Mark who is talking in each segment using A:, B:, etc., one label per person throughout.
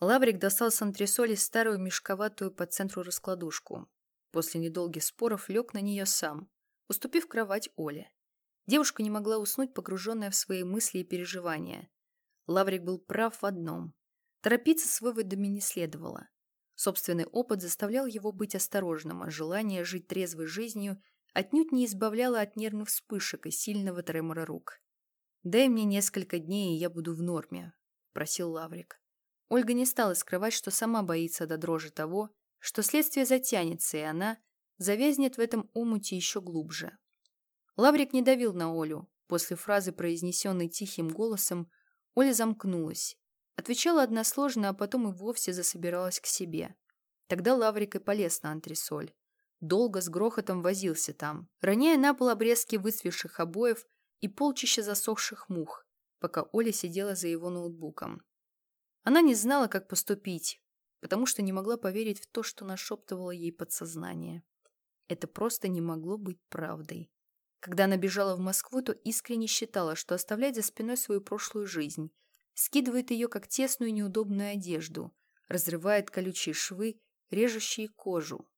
A: Лаврик достал с антресоли старую мешковатую по центру раскладушку. После недолгих споров лег на нее сам, уступив кровать Оле. Девушка не могла уснуть, погруженная в свои мысли и переживания. Лаврик был прав в одном. Торопиться с выводами не следовало. Собственный опыт заставлял его быть осторожным, а желание жить трезвой жизнью отнюдь не избавляло от нервных вспышек и сильного тремора рук. «Дай мне несколько дней, и я буду в норме», – просил Лаврик. Ольга не стала скрывать, что сама боится до дрожи того, что следствие затянется, и она завязнет в этом омуте еще глубже. Лаврик не давил на Олю. После фразы, произнесенной тихим голосом, Оля замкнулась. Отвечала односложно, а потом и вовсе засобиралась к себе. Тогда Лаврик и полез на антресоль. Долго с грохотом возился там, роняя на пол обрезки выцвевших обоев и полчища засохших мух, пока Оля сидела за его ноутбуком. Она не знала, как поступить, потому что не могла поверить в то, что нашептывало ей подсознание. Это просто не могло быть правдой. Когда она бежала в Москву, то искренне считала, что оставляет за спиной свою прошлую жизнь, скидывает ее как тесную неудобную одежду, разрывает колючие швы, режущие кожу.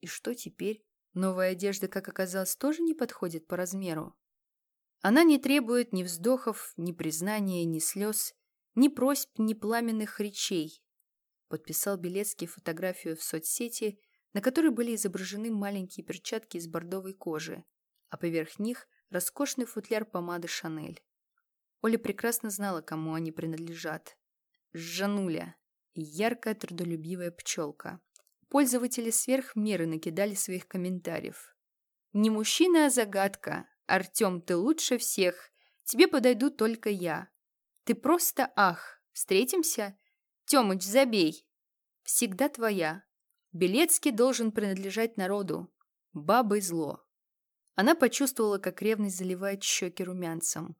A: И что теперь? Новая одежда, как оказалось, тоже не подходит по размеру. Она не требует ни вздохов, ни признания, ни слез, ни просьб, ни пламенных речей. Подписал Белецкий фотографию в соцсети, на которой были изображены маленькие перчатки из бордовой кожи, а поверх них роскошный футляр помады «Шанель». Оля прекрасно знала, кому они принадлежат. Жануля, яркая трудолюбивая пчелка. Пользователи сверх меры накидали своих комментариев. «Не мужчина, а загадка. Артем, ты лучше всех. Тебе подойду только я. Ты просто ах. Встретимся? Тёмыч, забей. Всегда твоя. Белецкий должен принадлежать народу. Бабой зло. Она почувствовала, как ревность заливает щеки румянцем.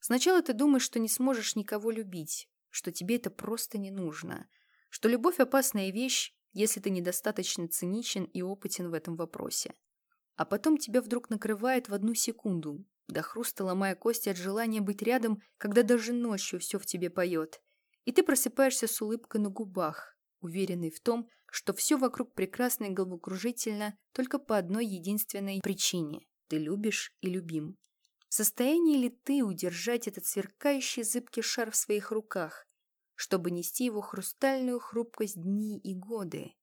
A: Сначала ты думаешь, что не сможешь никого любить, что тебе это просто не нужно, что любовь – опасная вещь, если ты недостаточно циничен и опытен в этом вопросе. А потом тебя вдруг накрывает в одну секунду, до хруста ломая кости от желания быть рядом, когда даже ночью все в тебе поет. И ты просыпаешься с улыбкой на губах, уверенный в том, что все вокруг прекрасно и головокружительно только по одной единственной причине – ты любишь и любим. В состоянии ли ты удержать этот сверкающий зыбкий шар в своих руках, чтобы нести его хрустальную хрупкость дни и годы?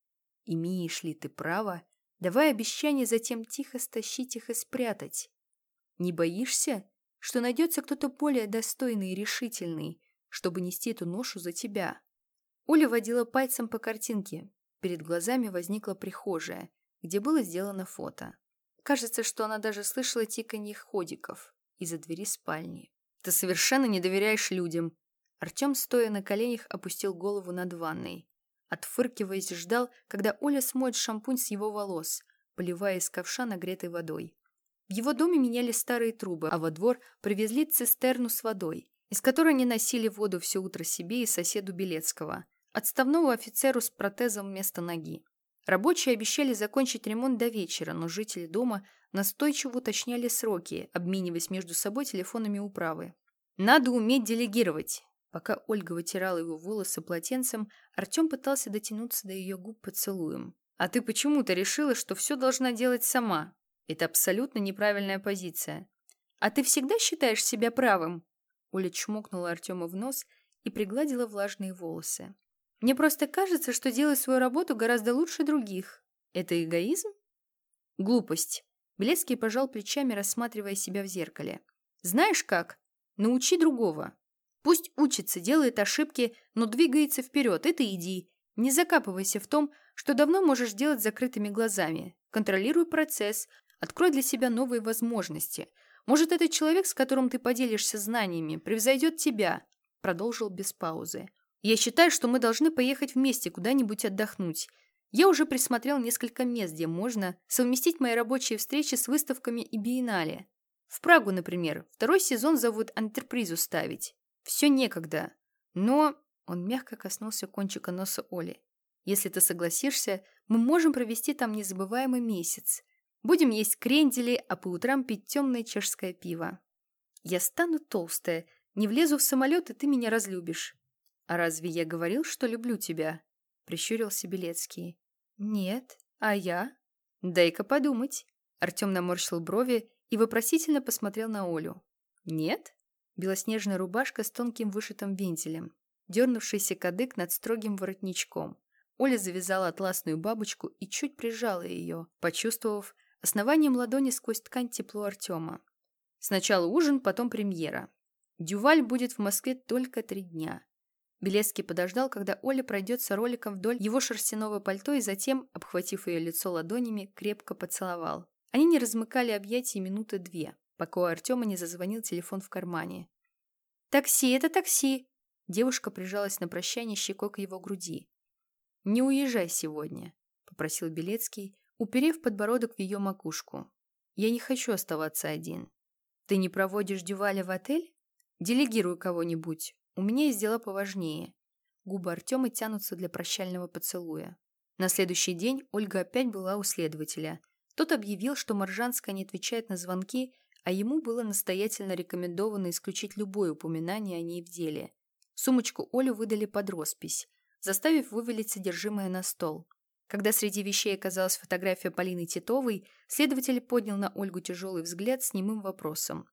A: Имеешь ли ты право, давая обещание затем тихо стащить их и спрятать? Не боишься, что найдется кто-то более достойный и решительный, чтобы нести эту ношу за тебя? Оля водила пальцем по картинке. Перед глазами возникла прихожая, где было сделано фото. Кажется, что она даже слышала тиканье ходиков из-за двери спальни. «Ты совершенно не доверяешь людям!» Артем, стоя на коленях, опустил голову над ванной. Отфыркиваясь, ждал, когда Оля смоет шампунь с его волос, поливая из ковша нагретой водой. В его доме меняли старые трубы, а во двор привезли цистерну с водой, из которой они носили воду все утро себе и соседу Белецкого, отставному офицеру с протезом вместо ноги. Рабочие обещали закончить ремонт до вечера, но жители дома настойчиво уточняли сроки, обмениваясь между собой телефонами управы. «Надо уметь делегировать!» Пока Ольга вытирала его волосы полотенцем, Артем пытался дотянуться до ее губ поцелуем. «А ты почему-то решила, что все должна делать сама?» Это абсолютно неправильная позиция. А ты всегда считаешь себя правым? Оля чмокнула Артема в нос и пригладила влажные волосы. Мне просто кажется, что делаю свою работу гораздо лучше других. Это эгоизм? Глупость. Белецкий пожал плечами, рассматривая себя в зеркале. Знаешь как? Научи другого. Пусть учится, делает ошибки, но двигается вперед, это иди. Не закапывайся в том, что давно можешь делать закрытыми глазами. Контролируй процесс, Открой для себя новые возможности. Может, этот человек, с которым ты поделишься знаниями, превзойдет тебя», — продолжил без паузы. «Я считаю, что мы должны поехать вместе куда-нибудь отдохнуть. Я уже присмотрел несколько мест, где можно совместить мои рабочие встречи с выставками и биеннале. В Прагу, например, второй сезон зовут «Антерпризу» ставить. Все некогда. Но...» Он мягко коснулся кончика носа Оли. «Если ты согласишься, мы можем провести там незабываемый месяц. Будем есть крендели, а по утрам пить темное чешское пиво. Я стану толстая, не влезу в самолет, и ты меня разлюбишь. «А разве я говорил, что люблю тебя?» — прищурился Белецкий. «Нет. А я?» «Дай-ка подумать». Артем наморщил брови и вопросительно посмотрел на Олю. «Нет?» Белоснежная рубашка с тонким вышитым вензелем, дернувшийся кадык над строгим воротничком. Оля завязала атласную бабочку и чуть прижала ее, почувствовав основанием ладони сквозь ткань тепло Артема. Сначала ужин, потом премьера. Дюваль будет в Москве только три дня. Белецкий подождал, когда Оля пройдется роликом вдоль его шерстяного пальто и затем, обхватив ее лицо ладонями, крепко поцеловал. Они не размыкали объятия минуты две, пока у Артема не зазвонил телефон в кармане. «Такси, это такси!» Девушка прижалась на прощание щекой к его груди. «Не уезжай сегодня», — попросил Белецкий, уперев подбородок в ее макушку. «Я не хочу оставаться один. Ты не проводишь Дюваля в отель? Делегируй кого-нибудь. У меня есть дела поважнее. Губы Артема тянутся для прощального поцелуя. На следующий день Ольга опять была у следователя. Тот объявил, что Маржанская не отвечает на звонки, а ему было настоятельно рекомендовано исключить любое упоминание о ней в деле. Сумочку Олю выдали под роспись, заставив вывалить содержимое на стол. Когда среди вещей оказалась фотография Полины Титовой, следователь поднял на Ольгу тяжелый взгляд с немым вопросом.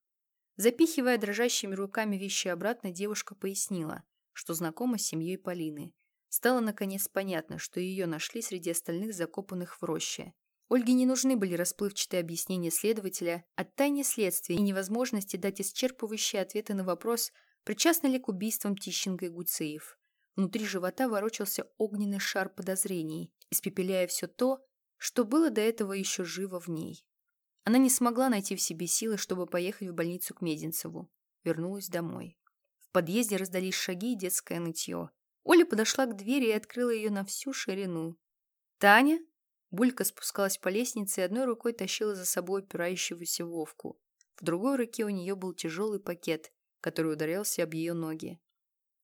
A: Запихивая дрожащими руками вещи обратно, девушка пояснила, что знакома с семьей Полины. Стало наконец понятно, что ее нашли среди остальных закопанных в роще. Ольге не нужны были расплывчатые объяснения следователя от тайне следствия и невозможности дать исчерпывающие ответы на вопрос, причастны ли к убийствам Тищенко и Гуцеев. Внутри живота ворочался огненный шар подозрений, испепеляя все то, что было до этого еще живо в ней. Она не смогла найти в себе силы, чтобы поехать в больницу к Мединцеву. Вернулась домой. В подъезде раздались шаги и детское нытье. Оля подошла к двери и открыла ее на всю ширину. «Таня?» Булька спускалась по лестнице и одной рукой тащила за собой опирающегося Вовку. В другой руке у нее был тяжелый пакет, который ударялся об ее ноги.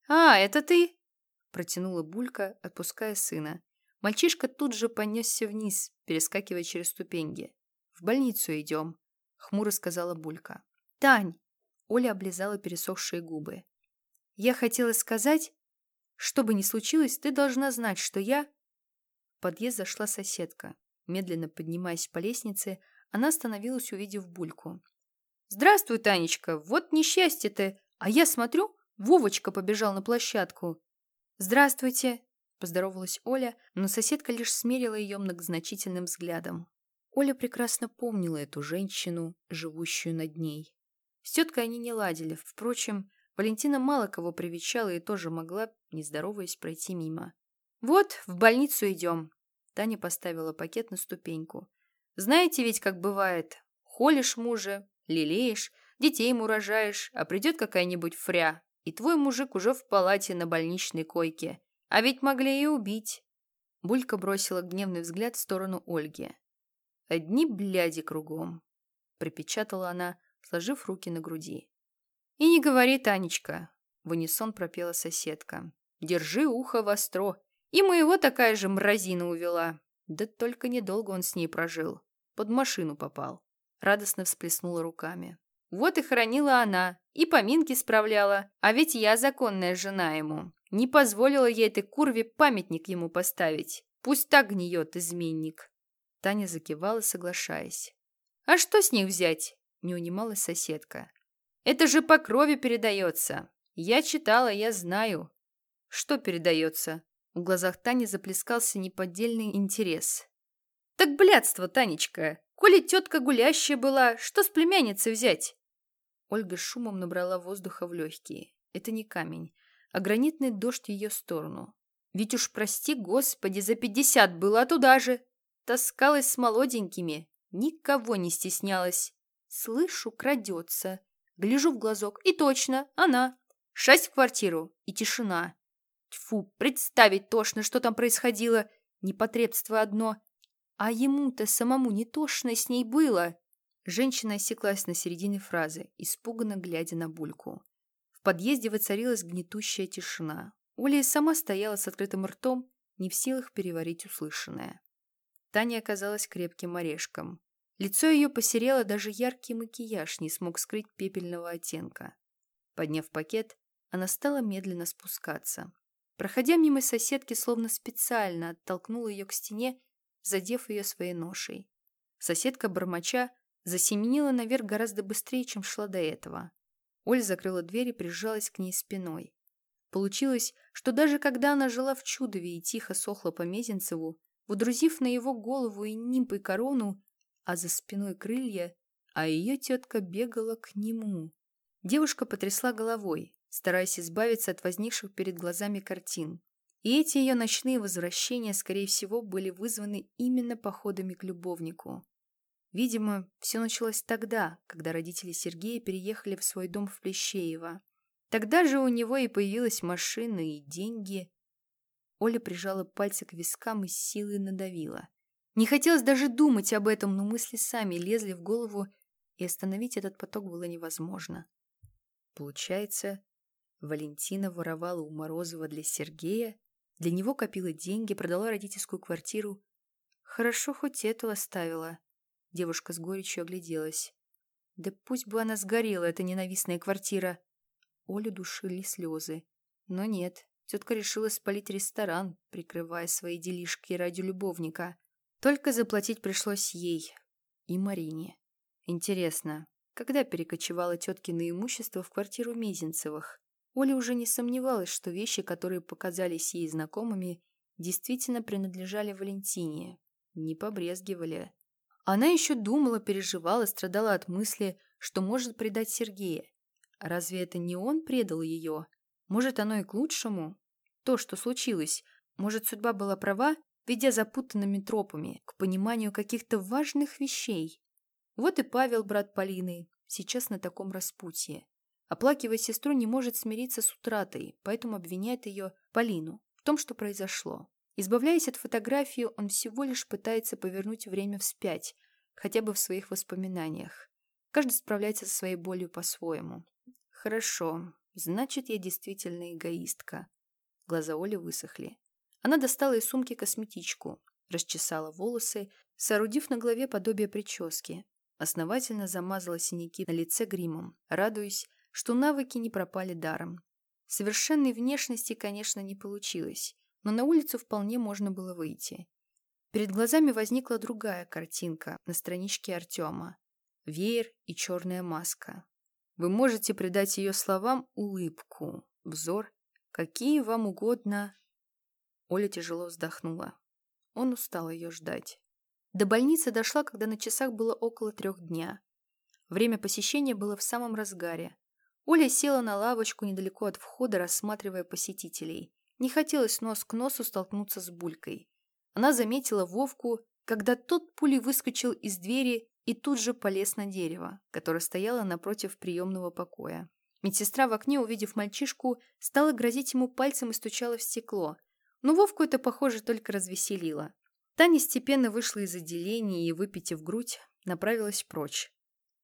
A: «А, это ты?» Протянула Булька, отпуская сына. Мальчишка тут же понесся вниз, перескакивая через ступеньки. «В больницу идем», — хмуро сказала Булька. «Тань!» — Оля облизала пересохшие губы. «Я хотела сказать, что бы ни случилось, ты должна знать, что я...» В подъезд зашла соседка. Медленно поднимаясь по лестнице, она остановилась, увидев Бульку. «Здравствуй, Танечка! Вот несчастье ты! А я смотрю, Вовочка побежал на площадку!» «Здравствуйте!» – поздоровалась Оля, но соседка лишь смерила ее многозначительным взглядом. Оля прекрасно помнила эту женщину, живущую над ней. С теткой они не ладили. Впрочем, Валентина мало кого привечала и тоже могла, не здороваясь, пройти мимо. «Вот, в больницу идем». Таня поставила пакет на ступеньку. «Знаете ведь, как бывает. Холишь мужа, лелеешь, детей ему рожаешь, а придет какая-нибудь фря, и твой мужик уже в палате на больничной койке. А ведь могли и убить». Булька бросила гневный взгляд в сторону Ольги. Одни бляди кругом, припечатала она, сложив руки на груди. И не говори, Танечка, в унисон пропела соседка. Держи ухо востро. И моего такая же мразина увела. Да только недолго он с ней прожил. Под машину попал. Радостно всплеснула руками. Вот и хранила она, и поминки справляла, а ведь я законная жена ему. Не позволила ей этой курве памятник ему поставить. Пусть так гниет изменник. Таня закивала, соглашаясь. «А что с них взять?» – не унималась соседка. «Это же по крови передается. Я читала, я знаю». «Что передается?» В глазах Тани заплескался неподдельный интерес. «Так блядство, Танечка! Коли тетка гулящая была, что с племянницей взять?» Ольга шумом набрала воздуха в легкие. Это не камень, а гранитный дождь ее сторону. Ведь уж прости, господи, за пятьдесят было туда же. Таскалась с молоденькими, никого не стеснялась. Слышу, крадется. Гляжу в глазок, и точно, она. Шесть в квартиру, и тишина. Тьфу, представить тошно, что там происходило. Непотребство одно. А ему-то самому не тошно с ней было. Женщина осеклась на середине фразы, испуганно глядя на Бульку. Подъезде воцарилась гнетущая тишина. Оля сама стояла с открытым ртом, не в силах переварить услышанное. Таня оказалась крепким орешком. Лицо ее посерело, даже яркий макияж не смог скрыть пепельного оттенка. Подняв пакет, она стала медленно спускаться. Проходя мимо соседки, словно специально оттолкнула ее к стене, задев ее своей ношей. Соседка, бормоча, засеменила наверх гораздо быстрее, чем шла до этого. Оль закрыла дверь и прижалась к ней спиной. Получилось, что даже когда она жила в Чудове и тихо сохла по Мезенцеву, удрузив на его голову и нимб и корону, а за спиной крылья, а ее тетка бегала к нему. Девушка потрясла головой, стараясь избавиться от возникших перед глазами картин. И эти ее ночные возвращения, скорее всего, были вызваны именно походами к любовнику. Видимо, все началось тогда, когда родители Сергея переехали в свой дом в Плещеево. Тогда же у него и появилась машина и деньги. Оля прижала пальцы к вискам и силой надавила. Не хотелось даже думать об этом, но мысли сами лезли в голову, и остановить этот поток было невозможно. Получается, Валентина воровала у Морозова для Сергея, для него копила деньги, продала родительскую квартиру. Хорошо хоть эту оставила. Девушка с горечью огляделась. Да пусть бы она сгорела, эта ненавистная квартира. Олю душили слезы. Но нет, тетка решила спалить ресторан, прикрывая свои делишки ради любовника. Только заплатить пришлось ей и Марине. Интересно, когда перекочевало теткино имущество в квартиру Мезенцевых? Оля уже не сомневалась, что вещи, которые показались ей знакомыми, действительно принадлежали Валентине. Не побрезгивали. Она еще думала, переживала, страдала от мысли, что может предать Сергея. Разве это не он предал ее? Может, оно и к лучшему? То, что случилось, может, судьба была права, ведя запутанными тропами к пониманию каких-то важных вещей? Вот и Павел, брат Полины, сейчас на таком распутье. Оплакивая сестру, не может смириться с утратой, поэтому обвиняет ее, Полину, в том, что произошло. Избавляясь от фотографии, он всего лишь пытается повернуть время вспять, хотя бы в своих воспоминаниях. Каждый справляется со своей болью по-своему. Хорошо, значит, я действительно эгоистка. Глаза Оли высохли. Она достала из сумки косметичку, расчесала волосы, соорудив на голове подобие прически. Основательно замазала синяки на лице гримом, радуясь, что навыки не пропали даром. Совершенной внешности, конечно, не получилось, но на улицу вполне можно было выйти. Перед глазами возникла другая картинка на страничке Артема. Веер и черная маска. Вы можете придать ее словам улыбку, взор, какие вам угодно. Оля тяжело вздохнула. Он устал ее ждать. До больницы дошла, когда на часах было около трех дня. Время посещения было в самом разгаре. Оля села на лавочку недалеко от входа, рассматривая посетителей. Не хотелось нос к носу столкнуться с Булькой. Она заметила Вовку, когда тот пулей выскочил из двери и тут же полез на дерево, которое стояло напротив приемного покоя. Медсестра в окне, увидев мальчишку, стала грозить ему пальцем и стучала в стекло. Но Вовку это, похоже, только развеселило. Таня степенно вышла из отделения и, выпитив грудь, направилась прочь.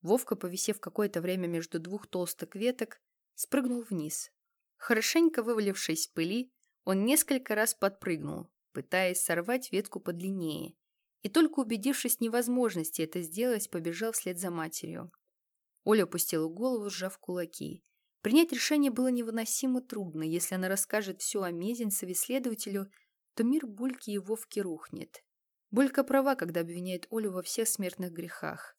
A: Вовка, повисев какое-то время между двух толстых веток, спрыгнул вниз. Хорошенько вывалившись в пыли, он несколько раз подпрыгнул, пытаясь сорвать ветку подлиннее, и только убедившись в невозможности это сделать, побежал вслед за матерью. Оля опустила голову, сжав кулаки. Принять решение было невыносимо трудно. Если она расскажет все о Мезенцеве следователю, то мир Бульки и Вовки рухнет. Булька права, когда обвиняет Олю во всех смертных грехах.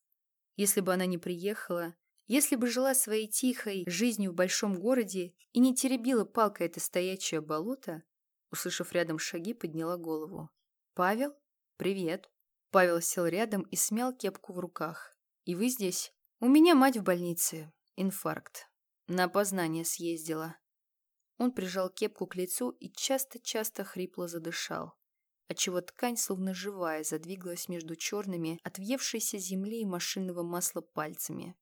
A: Если бы она не приехала, если бы жила своей тихой жизнью в большом городе и не теребила палкой это стоячее болото, услышав рядом шаги, подняла голову. «Павел? Привет!» Павел сел рядом и смял кепку в руках. «И вы здесь?» «У меня мать в больнице. Инфаркт. На опознание съездила». Он прижал кепку к лицу и часто-часто хрипло задышал, отчего ткань, словно живая, задвигалась между черными, от земли и машинного масла пальцами.